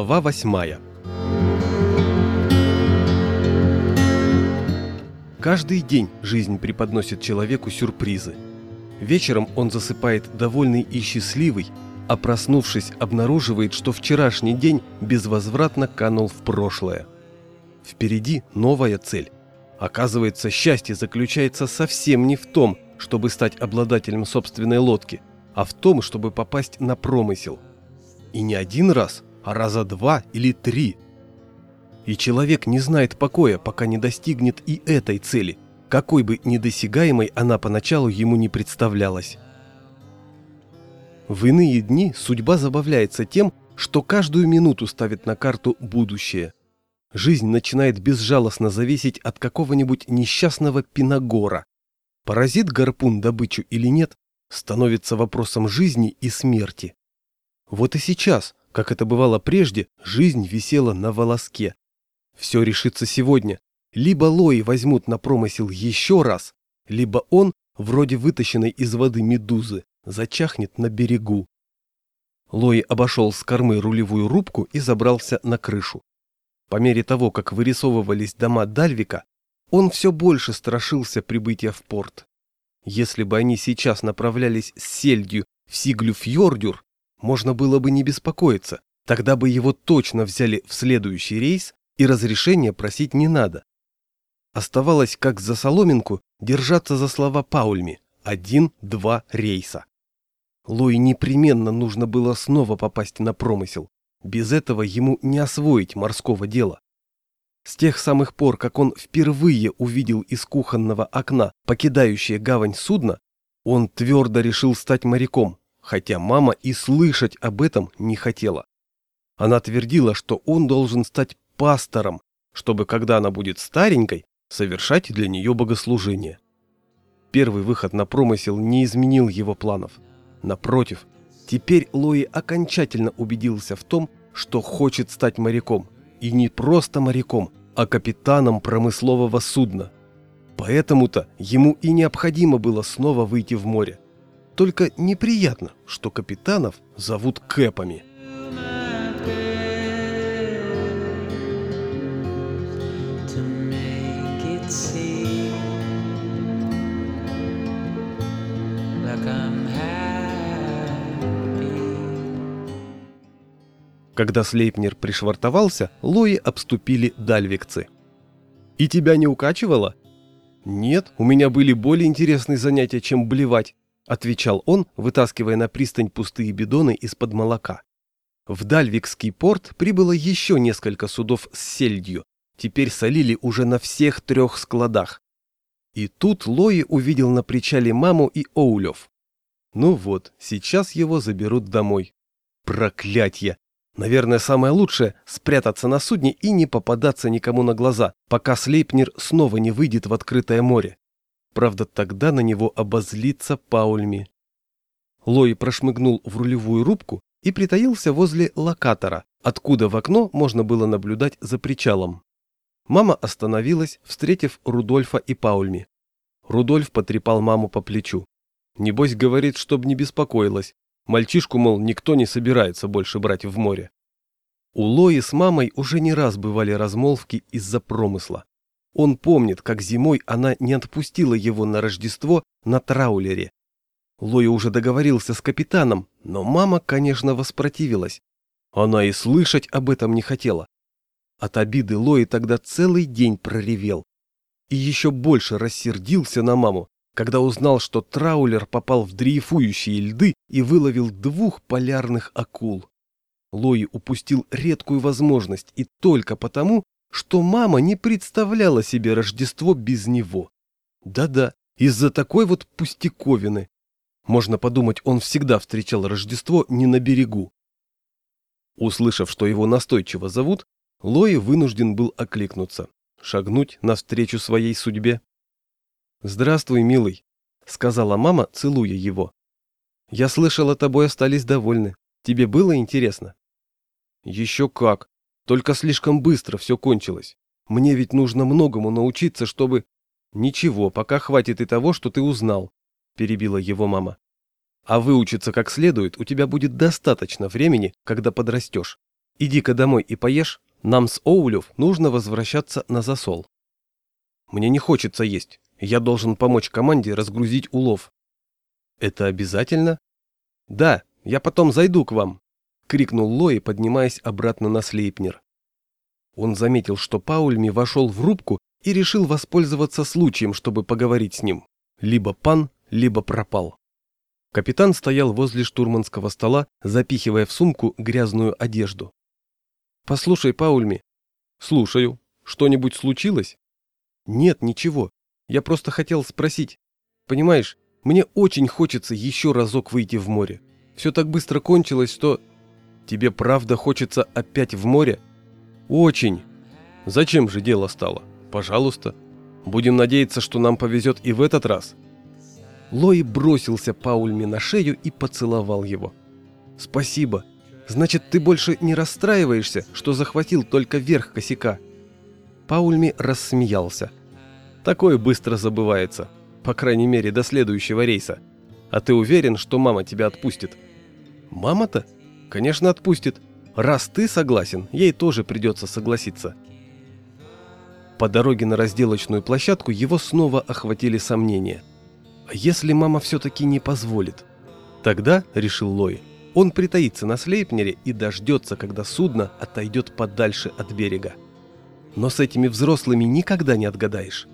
Глава восьмая Каждый день жизнь преподносит человеку сюрпризы. Вечером он засыпает довольный и счастливый, а проснувшись, обнаруживает, что вчерашний день безвозвратно канул в прошлое. Впереди новая цель. Оказывается, счастье заключается совсем не в том, чтобы стать обладателем собственной лодки, а в том, чтобы попасть на промысел. И не один раз, а раза два или три. И человек не знает покоя, пока не достигнет и этой цели, какой бы недосягаемой она поначалу ему не представлялась. В иные дни судьба забавляется тем, что каждую минуту ставит на карту будущее. Жизнь начинает безжалостно зависеть от какого-нибудь несчастного пинагора. Поразит гарпун добычу или нет, становится вопросом жизни и смерти. Вот и сейчас, как это бывало прежде, жизнь висела на волоске. Все решится сегодня. Либо Лои возьмут на промысел еще раз, либо он, вроде вытащенной из воды медузы, зачахнет на берегу. Лои обошел с кормы рулевую рубку и забрался на крышу. По мере того, как вырисовывались дома Дальвика, он все больше страшился прибытия в порт. Если бы они сейчас направлялись с сельдью в Сиглю-Фьордюр, можно было бы не беспокоиться, тогда бы его точно взяли в следующий рейс и разрешения просить не надо. Оставалось, как за соломинку, держаться за слова Паульми. Один-два рейса. Луи непременно нужно было снова попасть на промысел. Без этого ему не освоить морского дела. С тех самых пор, как он впервые увидел из кухонного окна покидающее гавань судно, он твердо решил стать моряком, хотя мама и слышать об этом не хотела. Она твердила, что он должен стать пастором, чтобы, когда она будет старенькой, совершать для нее богослужение. Первый выход на промысел не изменил его планов. Напротив, теперь Лои окончательно убедился в том, что хочет стать моряком. И не просто моряком, а капитаном промыслового судна. Поэтому-то ему и необходимо было снова выйти в море. Только неприятно, что капитанов зовут Кэпами. Когда Слейпнер пришвартовался, Лои обступили дальвикцы. «И тебя не укачивало?» «Нет, у меня были более интересные занятия, чем блевать», отвечал он, вытаскивая на пристань пустые бидоны из-под молока. В Дальвикский порт прибыло еще несколько судов с сельдью. Теперь солили уже на всех трех складах. И тут Лои увидел на причале маму и Оулев. Ну вот, сейчас его заберут домой. Проклятье! Наверное, самое лучшее – спрятаться на судне и не попадаться никому на глаза, пока Слейпнер снова не выйдет в открытое море. Правда, тогда на него обозлится Паульми. Лой прошмыгнул в рулевую рубку и притаился возле локатора, откуда в окно можно было наблюдать за причалом. Мама остановилась, встретив Рудольфа и Паульми. Рудольф потрепал маму по плечу. Небось, говорит, чтоб не беспокоилась, Мальчишку, мол, никто не собирается больше брать в море. У Лои с мамой уже не раз бывали размолвки из-за промысла. Он помнит, как зимой она не отпустила его на Рождество на траулере. Лои уже договорился с капитаном, но мама, конечно, воспротивилась. Она и слышать об этом не хотела. От обиды Лои тогда целый день проревел. И еще больше рассердился на маму, когда узнал, что траулер попал в дрейфующие льды и выловил двух полярных акул. Лои упустил редкую возможность и только потому, что мама не представляла себе Рождество без него. Да-да, из-за такой вот пустяковины. Можно подумать, он всегда встречал Рождество не на берегу. Услышав, что его настойчиво зовут, Лои вынужден был окликнуться, шагнуть навстречу своей судьбе. «Здравствуй, милый», — сказала мама, целуя его. «Я слышала, тобой остались довольны. Тебе было интересно?» «Еще как. Только слишком быстро все кончилось. Мне ведь нужно многому научиться, чтобы...» «Ничего, пока хватит и того, что ты узнал», — перебила его мама. «А выучиться как следует у тебя будет достаточно времени, когда подрастешь. иди-ка домой и поешь, нам с Оулев нужно возвращаться на засол. Мне не хочется есть, я должен помочь команде разгрузить улов. Это обязательно? Да, я потом зайду к вам, крикнул Лои, поднимаясь обратно на Слейпнер. Он заметил, что Паульми вошел в рубку и решил воспользоваться случаем, чтобы поговорить с ним. Либо пан, либо пропал. Капитан стоял возле штурманского стола, запихивая в сумку грязную одежду. «Послушай, Паульми». «Слушаю. Что-нибудь случилось?» «Нет, ничего. Я просто хотел спросить. Понимаешь, мне очень хочется еще разок выйти в море. Все так быстро кончилось, что...» «Тебе правда хочется опять в море?» «Очень. Зачем же дело стало? Пожалуйста. Будем надеяться, что нам повезет и в этот раз». Лои бросился Паульме на шею и поцеловал его. «Спасибо. Значит, ты больше не расстраиваешься, что захватил только верх косяка?» Паульми рассмеялся. «Такое быстро забывается. По крайней мере, до следующего рейса. А ты уверен, что мама тебя отпустит?» «Мама-то? Конечно, отпустит. Раз ты согласен, ей тоже придется согласиться». По дороге на разделочную площадку его снова охватили сомнения – а если мама все-таки не позволит? Тогда, решил Лой, он притаится на Слейпнере и дождется, когда судно отойдет подальше от берега. Но с этими взрослыми никогда не отгадаешь.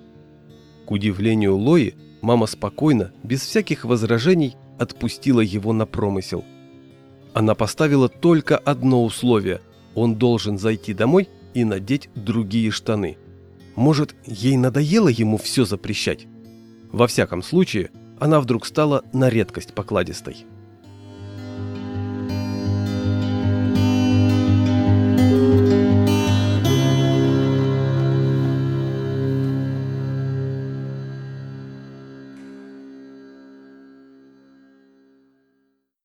К удивлению Лои, мама спокойно, без всяких возражений, отпустила его на промысел. Она поставила только одно условие – он должен зайти домой и надеть другие штаны. Может, ей надоело ему все запрещать? Во всяком случае, она вдруг стала на редкость покладистой.